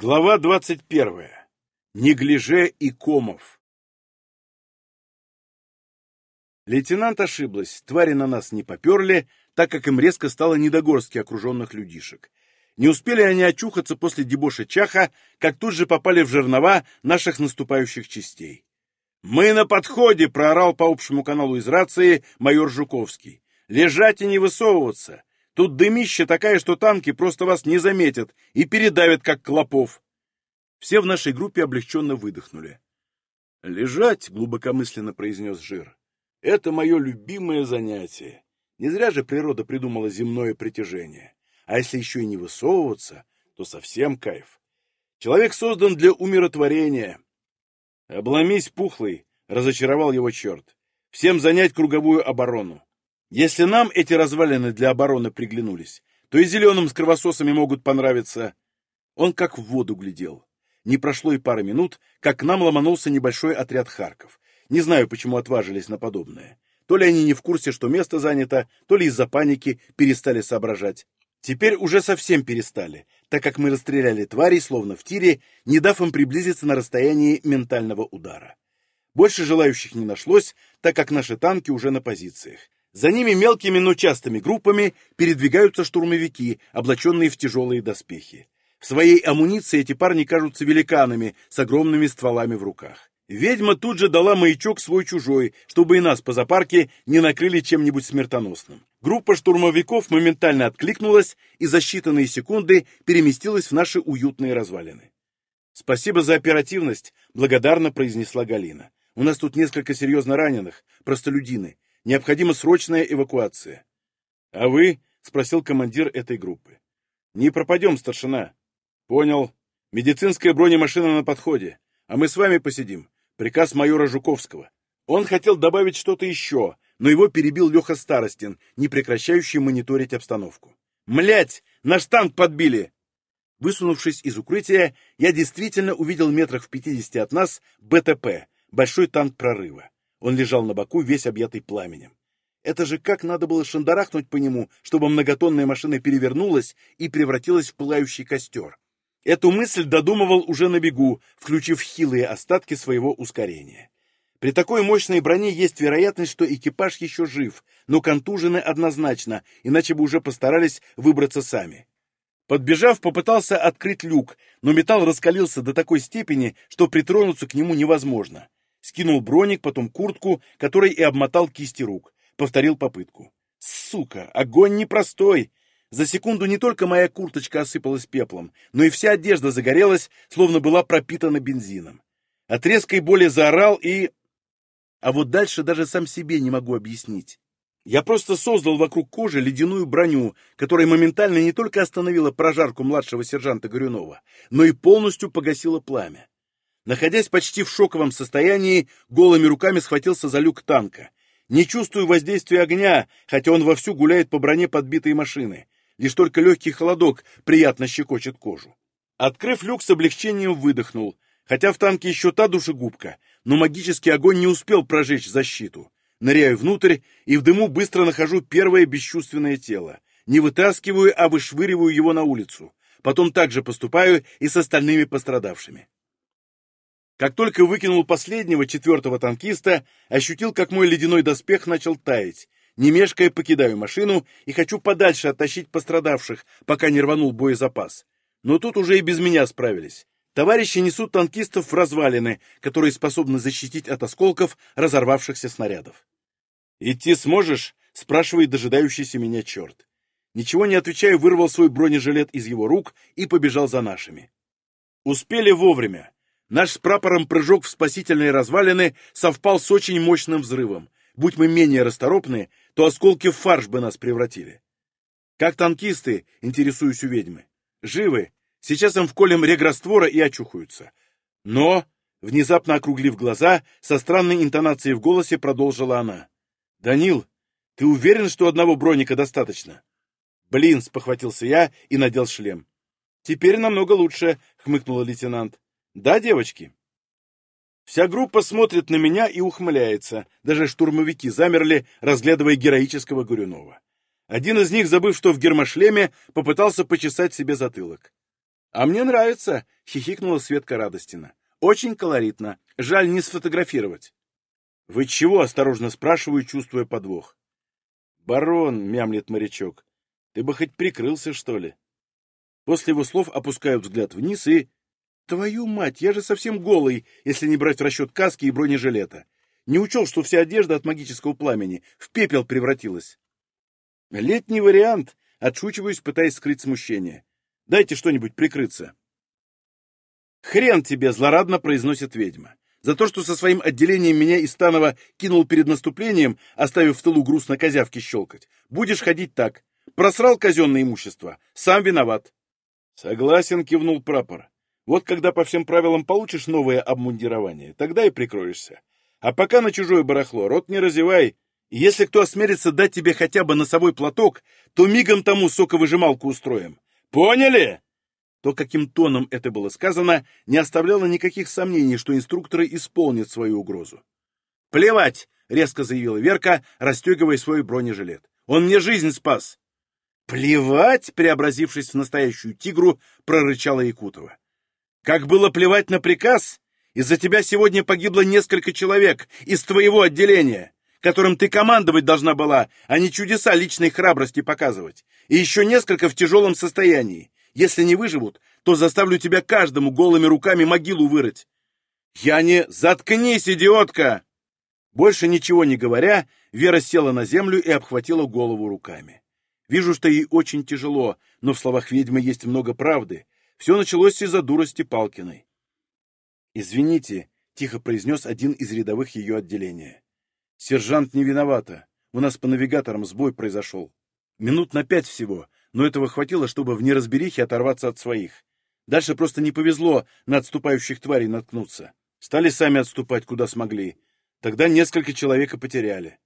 Глава двадцать первая. Неглиже и Комов. Лейтенант ошиблась, твари на нас не поперли, так как им резко стало недогорски окруженных людишек. Не успели они очухаться после дебоша Чаха, как тут же попали в жернова наших наступающих частей. «Мы на подходе!» — проорал по общему каналу из рации майор Жуковский. «Лежать и не высовываться! Тут дымища такая, что танки просто вас не заметят и передавят, как клопов!» Все в нашей группе облегченно выдохнули. «Лежать», — глубокомысленно произнес Жир, — «это мое любимое занятие. Не зря же природа придумала земное притяжение. А если еще и не высовываться, то совсем кайф. Человек создан для умиротворения. Обломись, пухлый, разочаровал его черт. Всем занять круговую оборону. Если нам эти развалины для обороны приглянулись, то и зеленым с кровососами могут понравиться. Он как в воду глядел. Не прошло и пары минут, как к нам ломанулся небольшой отряд Харков. Не знаю, почему отважились на подобное. То ли они не в курсе, что место занято, то ли из-за паники перестали соображать. Теперь уже совсем перестали, так как мы расстреляли тварей, словно в тире, не дав им приблизиться на расстоянии ментального удара. Больше желающих не нашлось, так как наши танки уже на позициях. За ними мелкими, но частыми группами передвигаются штурмовики, облаченные в тяжелые доспехи. В своей амуниции эти парни кажутся великанами с огромными стволами в руках. Ведьма тут же дала маячок свой-чужой, чтобы и нас по запарке не накрыли чем-нибудь смертоносным. Группа штурмовиков моментально откликнулась и за считанные секунды переместилась в наши уютные развалины. «Спасибо за оперативность», — благодарно произнесла Галина. «У нас тут несколько серьезно раненых, простолюдины. Необходима срочная эвакуация». «А вы?» — спросил командир этой группы. «Не пропадем, старшина». «Понял. Медицинская бронемашина на подходе. А мы с вами посидим. Приказ майора Жуковского. Он хотел добавить что-то еще, но его перебил Леха Старостин, не прекращающий мониторить обстановку. «Млять! Наш танк подбили!» Высунувшись из укрытия, я действительно увидел метрах в пятидесяти от нас БТП, большой танк прорыва. Он лежал на боку, весь объятый пламенем. Это же как надо было шандарахнуть по нему, чтобы многотонная машина перевернулась и превратилась в пылающий костер. Эту мысль додумывал уже на бегу, включив хилые остатки своего ускорения. При такой мощной броне есть вероятность, что экипаж еще жив, но контужены однозначно, иначе бы уже постарались выбраться сами. Подбежав, попытался открыть люк, но металл раскалился до такой степени, что притронуться к нему невозможно. Скинул броник, потом куртку, которой и обмотал кисти рук. Повторил попытку. Сука, огонь непростой! За секунду не только моя курточка осыпалась пеплом, но и вся одежда загорелась, словно была пропитана бензином. От резкой боли заорал и... А вот дальше даже сам себе не могу объяснить. Я просто создал вокруг кожи ледяную броню, которая моментально не только остановила прожарку младшего сержанта Горюнова, но и полностью погасила пламя. Находясь почти в шоковом состоянии, голыми руками схватился за люк танка. Не чувствую воздействия огня, хотя он вовсю гуляет по броне подбитой машины. Лишь только легкий холодок приятно щекочет кожу. Открыв люк, с облегчением выдохнул, хотя в танке еще та душегубка, но магический огонь не успел прожечь защиту. Ныряю внутрь и в дыму быстро нахожу первое бесчувственное тело. Не вытаскиваю, а вышвыриваю его на улицу. Потом также поступаю и с остальными пострадавшими. Как только выкинул последнего, четвертого танкиста, ощутил, как мой ледяной доспех начал таять, не мешкая, покидаю машину и хочу подальше оттащить пострадавших, пока не рванул боезапас. Но тут уже и без меня справились. Товарищи несут танкистов в развалины, которые способны защитить от осколков разорвавшихся снарядов. «Идти сможешь?» — спрашивает дожидающийся меня черт. Ничего не отвечая, вырвал свой бронежилет из его рук и побежал за нашими. Успели вовремя. Наш с прапором прыжок в спасительные развалины совпал с очень мощным взрывом. Будь мы менее расторопны, то осколки в фарш бы нас превратили. Как танкисты, интересуюсь у ведьмы. Живы. Сейчас им вколем реграствора и очухаются. Но, внезапно округлив глаза, со странной интонацией в голосе продолжила она. «Данил, ты уверен, что одного броника достаточно?» «Блин!» — спохватился я и надел шлем. «Теперь намного лучше», — хмыкнула лейтенант. «Да, девочки?» Вся группа смотрит на меня и ухмыляется. Даже штурмовики замерли, разглядывая героического Горюнова. Один из них, забыв, что в гермошлеме, попытался почесать себе затылок. А мне нравится, хихикнула Светка Радостина. Очень колоритно. Жаль не сфотографировать. Вы чего? осторожно спрашиваю, чувствуя подвох. Барон, мямлет морячок, ты бы хоть прикрылся, что ли? После его слов опускаю взгляд вниз и... Твою мать, я же совсем голый, если не брать в расчет каски и бронежилета. Не учел, что вся одежда от магического пламени в пепел превратилась. Летний вариант, отшучиваюсь, пытаясь скрыть смущение. Дайте что-нибудь прикрыться. Хрен тебе, злорадно произносит ведьма. За то, что со своим отделением меня из Станова кинул перед наступлением, оставив в тылу груз на козявке щелкать, будешь ходить так. Просрал казенное имущество. Сам виноват. Согласен, кивнул прапор. Вот когда по всем правилам получишь новое обмундирование, тогда и прикроешься. А пока на чужое барахло рот не разевай. И если кто осмелится дать тебе хотя бы носовой платок, то мигом тому соковыжималку устроим. Поняли? То, каким тоном это было сказано, не оставляло никаких сомнений, что инструкторы исполнят свою угрозу. «Плевать!» — резко заявила Верка, расстегивая свой бронежилет. «Он мне жизнь спас!» «Плевать!» — преобразившись в настоящую тигру, прорычала Якутова. «Как было плевать на приказ? Из-за тебя сегодня погибло несколько человек из твоего отделения, которым ты командовать должна была, а не чудеса личной храбрости показывать. И еще несколько в тяжелом состоянии. Если не выживут, то заставлю тебя каждому голыми руками могилу вырыть. Я не... Заткнись, идиотка!» Больше ничего не говоря, Вера села на землю и обхватила голову руками. Вижу, что ей очень тяжело, но в словах ведьмы есть много правды. Все началось из-за дурости Палкиной. «Извините», — тихо произнес один из рядовых ее отделения. «Сержант не виновата. У нас по навигаторам сбой произошел. Минут на пять всего, но этого хватило, чтобы в неразберихе оторваться от своих. Дальше просто не повезло на отступающих тварей наткнуться. Стали сами отступать, куда смогли. Тогда несколько человек и потеряли.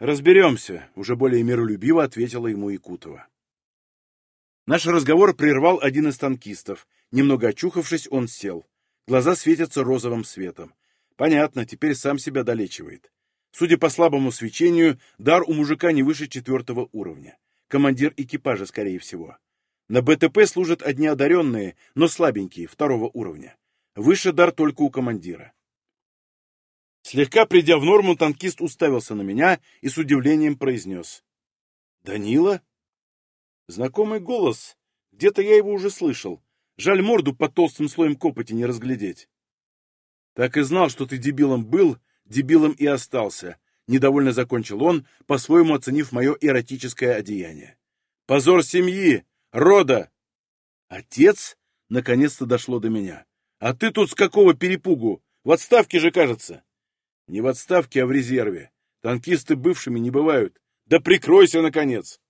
«Разберемся», — уже более миролюбиво ответила ему Якутова. Наш разговор прервал один из танкистов. Немного очухавшись, он сел. Глаза светятся розовым светом. Понятно, теперь сам себя долечивает. Судя по слабому свечению, дар у мужика не выше четвертого уровня. Командир экипажа, скорее всего. На БТП служат одни одаренные, но слабенькие, второго уровня. Выше дар только у командира. Слегка придя в норму, танкист уставился на меня и с удивлением произнес. «Данила?» Знакомый голос. Где-то я его уже слышал. Жаль морду под толстым слоем копоти не разглядеть. Так и знал, что ты дебилом был, дебилом и остался. Недовольно закончил он, по-своему оценив мое эротическое одеяние. Позор семьи, рода. Отец? Наконец-то дошло до меня. А ты тут с какого перепугу? В отставке же, кажется. Не в отставке, а в резерве. Танкисты бывшими не бывают. Да прикройся, наконец!»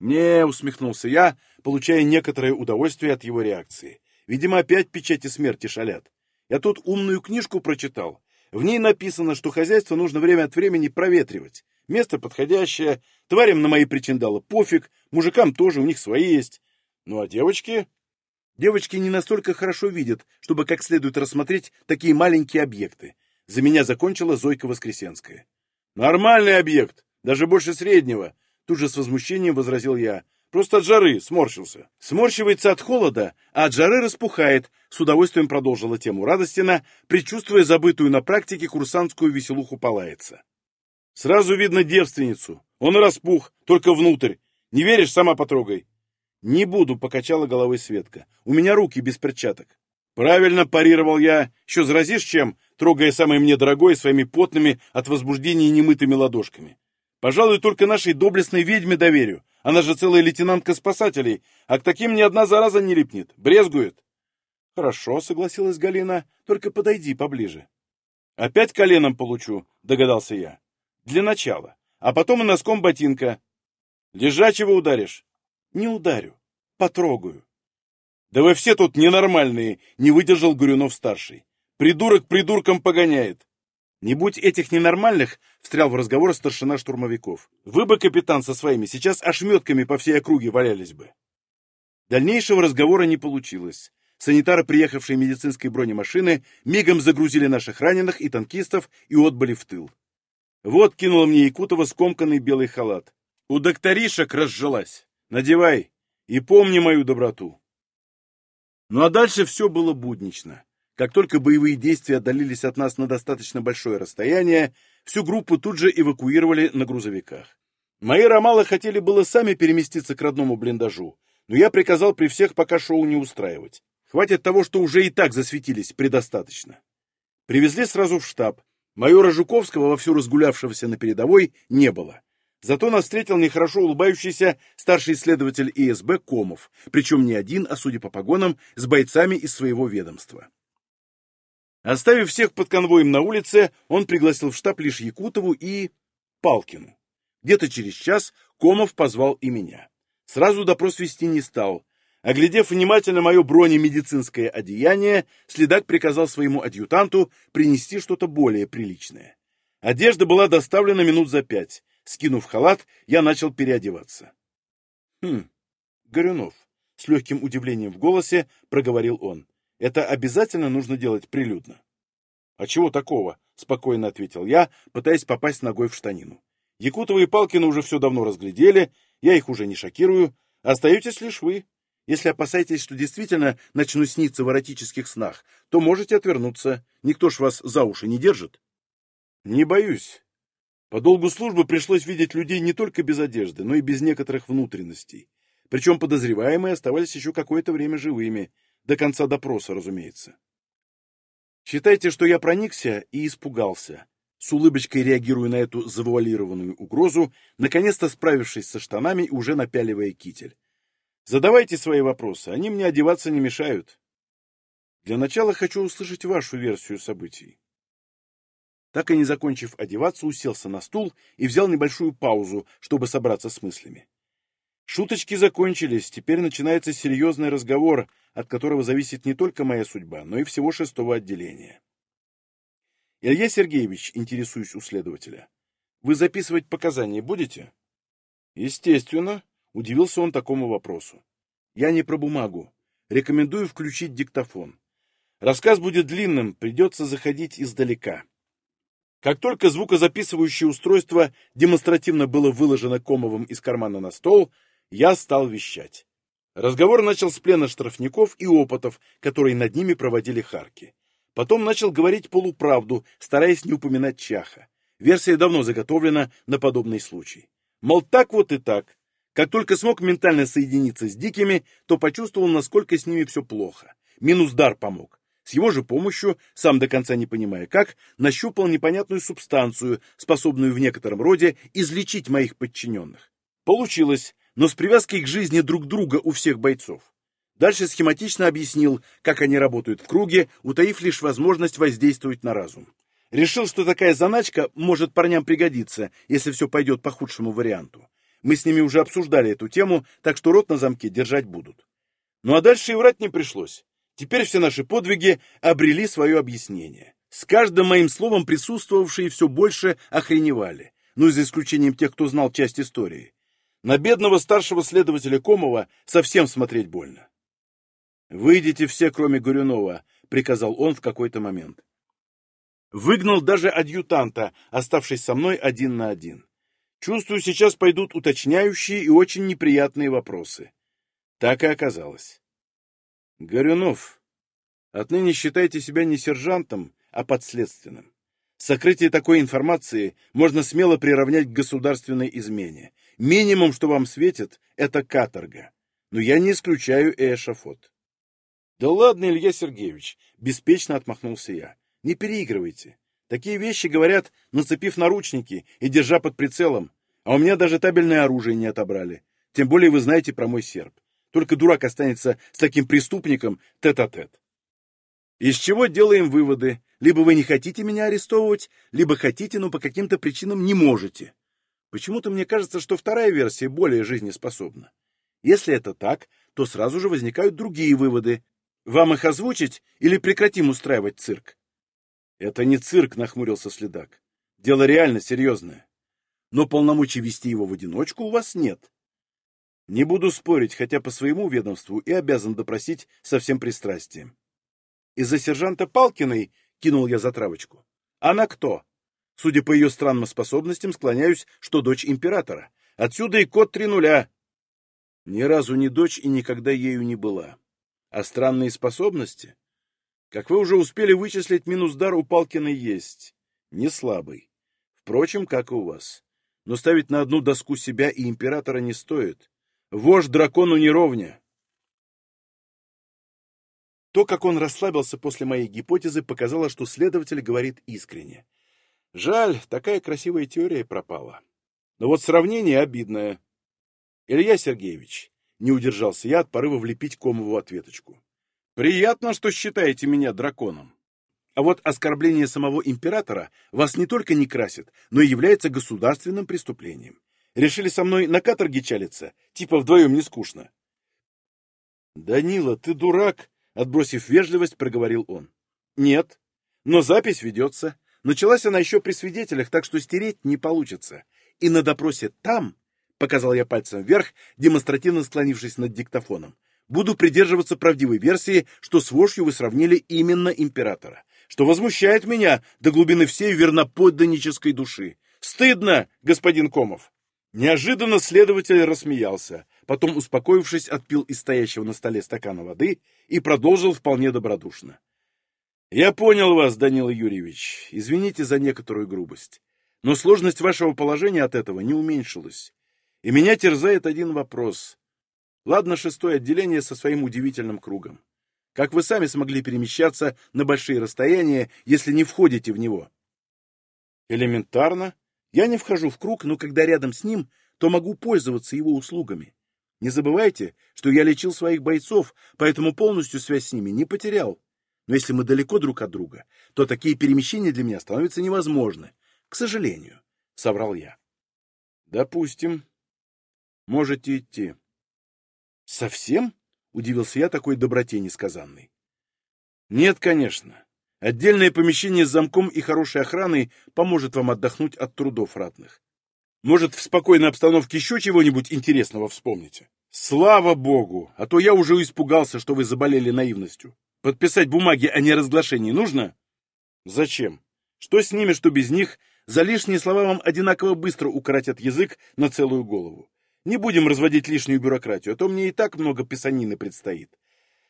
«Не», — усмехнулся я, получая некоторое удовольствие от его реакции. «Видимо, опять печати смерти шалят. Я тут умную книжку прочитал. В ней написано, что хозяйство нужно время от времени проветривать. Место подходящее, тварям на мои причиндалы пофиг, мужикам тоже, у них свои есть. Ну а девочки? Девочки не настолько хорошо видят, чтобы как следует рассмотреть такие маленькие объекты. За меня закончила Зойка Воскресенская. «Нормальный объект, даже больше среднего», — тут же с возмущением возразил я. «Просто от жары сморщился». «Сморщивается от холода, а от жары распухает», — с удовольствием продолжила тему Радостина, предчувствуя забытую на практике курсантскую веселуху Палается. «Сразу видно девственницу. Он распух, только внутрь. Не веришь, сама потрогай». «Не буду», — покачала головой Светка. «У меня руки без перчаток». «Правильно парировал я. Еще заразишь чем?» трогая самое мне дорогое своими потными от возбуждения немытыми ладошками. Пожалуй, только нашей доблестной ведьме доверю. Она же целая лейтенантка спасателей, а к таким ни одна зараза не липнет, брезгует. Хорошо, согласилась Галина, только подойди поближе. Опять коленом получу, догадался я. Для начала, а потом и носком ботинка. Лежачего ударишь? Не ударю, потрогаю. Да вы все тут ненормальные, не выдержал Гурюнов-старший. Придурок придурком погоняет. Не будь этих ненормальных, встрял в разговор старшина штурмовиков. Вы бы, капитан, со своими сейчас ошметками по всей округе валялись бы. Дальнейшего разговора не получилось. Санитары, приехавшие медицинской бронемашины, мигом загрузили наших раненых и танкистов и отбыли в тыл. Вот кинула мне Якутова скомканный белый халат. У докторишек разжилась. Надевай и помни мою доброту. Ну а дальше все было буднично. Как только боевые действия отдалились от нас на достаточно большое расстояние, всю группу тут же эвакуировали на грузовиках. Мои ромалы хотели было сами переместиться к родному блиндажу, но я приказал при всех пока шоу не устраивать. Хватит того, что уже и так засветились, предостаточно. Привезли сразу в штаб. Майора Жуковского, вовсю разгулявшегося на передовой, не было. Зато нас встретил нехорошо улыбающийся старший следователь ИСБ Комов, причем не один, а, судя по погонам, с бойцами из своего ведомства. Оставив всех под конвоем на улице, он пригласил в штаб лишь Якутову и... Палкину. Где-то через час Комов позвал и меня. Сразу допрос вести не стал. Оглядев внимательно мое бронемедицинское одеяние, следак приказал своему адъютанту принести что-то более приличное. Одежда была доставлена минут за пять. Скинув халат, я начал переодеваться. «Хм, Горюнов», — с легким удивлением в голосе проговорил он, — «это обязательно нужно делать прилюдно». «А чего такого?» — спокойно ответил я, пытаясь попасть ногой в штанину. «Якутова и Палкина уже все давно разглядели, я их уже не шокирую, остаетесь лишь вы. Если опасаетесь, что действительно начну сниться в эротических снах, то можете отвернуться, никто ж вас за уши не держит». «Не боюсь», по долгу службы пришлось видеть людей не только без одежды, но и без некоторых внутренностей. Причем подозреваемые оставались еще какое-то время живыми, до конца допроса, разумеется. Считайте, что я проникся и испугался. С улыбочкой реагируя на эту завуалированную угрозу, наконец-то справившись со штанами уже напяливая китель. Задавайте свои вопросы, они мне одеваться не мешают. Для начала хочу услышать вашу версию событий. Так и не закончив одеваться, уселся на стул и взял небольшую паузу, чтобы собраться с мыслями. Шуточки закончились, теперь начинается серьезный разговор, от которого зависит не только моя судьба, но и всего шестого отделения. Илья Сергеевич, интересуюсь у следователя, вы записывать показания будете? Естественно, удивился он такому вопросу. Я не про бумагу. Рекомендую включить диктофон. Рассказ будет длинным, придется заходить издалека. Как только звукозаписывающее устройство демонстративно было выложено Комовым из кармана на стол, я стал вещать. Разговор начал с плена штрафников и опытов, которые над ними проводили Харки. Потом начал говорить полуправду, стараясь не упоминать Чаха. Версия давно заготовлена на подобный случай. Мол, так вот и так. Как только смог ментально соединиться с дикими, то почувствовал, насколько с ними все плохо. Минус дар помог. С его же помощью, сам до конца не понимая как, нащупал непонятную субстанцию, способную в некотором роде излечить моих подчиненных. Получилось, но с привязкой к жизни друг друга у всех бойцов. Дальше схематично объяснил, как они работают в круге, утаив лишь возможность воздействовать на разум. Решил, что такая заначка может парням пригодиться, если все пойдет по худшему варианту. Мы с ними уже обсуждали эту тему, так что рот на замке держать будут. Ну а дальше и врать не пришлось. Теперь все наши подвиги обрели свое объяснение. С каждым моим словом присутствовавшие все больше охреневали, ну, за исключением тех, кто знал часть истории. На бедного старшего следователя Комова совсем смотреть больно. «Выйдите все, кроме Горюнова», — приказал он в какой-то момент. Выгнал даже адъютанта, оставшись со мной один на один. Чувствую, сейчас пойдут уточняющие и очень неприятные вопросы. Так и оказалось. Горюнов, отныне считайте себя не сержантом, а подследственным. Сокрытие такой информации можно смело приравнять к государственной измене. Минимум, что вам светит, это каторга. Но я не исключаю эшафот. Да ладно, Илья Сергеевич, беспечно отмахнулся я. Не переигрывайте. Такие вещи говорят, нацепив наручники и держа под прицелом. А у меня даже табельное оружие не отобрали. Тем более вы знаете про мой серп. Только дурак останется с таким преступником тет-а-тет. -тет. Из чего делаем выводы? Либо вы не хотите меня арестовывать, либо хотите, но по каким-то причинам не можете. Почему-то мне кажется, что вторая версия более жизнеспособна. Если это так, то сразу же возникают другие выводы. Вам их озвучить или прекратим устраивать цирк? Это не цирк, нахмурился следак. Дело реально серьезное. Но полномочий вести его в одиночку у вас нет. Не буду спорить, хотя по своему ведомству и обязан допросить со всем пристрастием. Из-за сержанта Палкиной кинул я затравочку. Она кто? Судя по ее странным способностям, склоняюсь, что дочь императора. Отсюда и код три нуля. Ни разу не дочь и никогда ею не была. А странные способности? Как вы уже успели вычислить, минус дар у Палкина есть. Не слабый. Впрочем, как и у вас. Но ставить на одну доску себя и императора не стоит. Вождь дракону не ровня. То, как он расслабился после моей гипотезы, показало, что следователь говорит искренне. Жаль, такая красивая теория пропала. Но вот сравнение обидное. Илья Сергеевич, не удержался я от порыва влепить Комову ответочку. Приятно, что считаете меня драконом. А вот оскорбление самого императора вас не только не красит, но и является государственным преступлением. Решили со мной на каторге чалиться? Типа вдвоем не скучно. «Данила, ты дурак!» — отбросив вежливость, проговорил он. «Нет, но запись ведется. Началась она еще при свидетелях, так что стереть не получится. И на допросе там, — показал я пальцем вверх, демонстративно склонившись над диктофоном, — буду придерживаться правдивой версии, что с вошью вы сравнили именно императора, что возмущает меня до глубины всей верноподданнической души. Стыдно, господин Комов!» Неожиданно следователь рассмеялся, потом, успокоившись, отпил из стоящего на столе стакана воды и продолжил вполне добродушно. «Я понял вас, Данила Юрьевич. Извините за некоторую грубость. Но сложность вашего положения от этого не уменьшилась. И меня терзает один вопрос. Ладно, шестое отделение со своим удивительным кругом. Как вы сами смогли перемещаться на большие расстояния, если не входите в него? Элементарно. Я не вхожу в круг, но когда рядом с ним, то могу пользоваться его услугами. Не забывайте, что я лечил своих бойцов, поэтому полностью связь с ними не потерял. Но если мы далеко друг от друга, то такие перемещения для меня становятся невозможны. К сожалению, — соврал я. Допустим. Можете идти. Совсем? — удивился я такой доброте несказанной. Нет, конечно. Отдельное помещение с замком и хорошей охраной поможет вам отдохнуть от трудов ратных. Может, в спокойной обстановке еще чего-нибудь интересного вспомните? Слава богу! А то я уже испугался, что вы заболели наивностью. Подписать бумаги о неразглашении нужно? Зачем? Что с ними, что без них, за лишние слова вам одинаково быстро укоротят язык на целую голову. Не будем разводить лишнюю бюрократию, а то мне и так много писанины предстоит.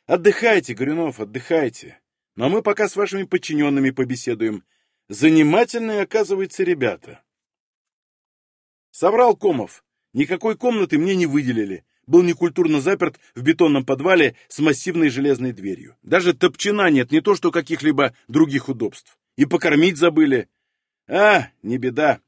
Отдыхайте, Горюнов, отдыхайте. Но ну, а мы пока с вашими подчиненными побеседуем. Занимательные, оказывается, ребята. Соврал Комов. Никакой комнаты мне не выделили был некультурно заперт в бетонном подвале с массивной железной дверью. Даже топчина нет, не то что каких-либо других удобств. И покормить забыли. А, не беда.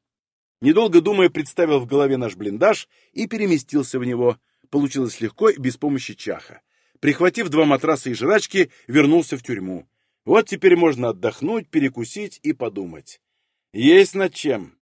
Недолго думая, представил в голове наш блиндаж и переместился в него. Получилось легко и без помощи чаха. Прихватив два матраса и жрачки, вернулся в тюрьму. Вот теперь можно отдохнуть, перекусить и подумать. Есть над чем.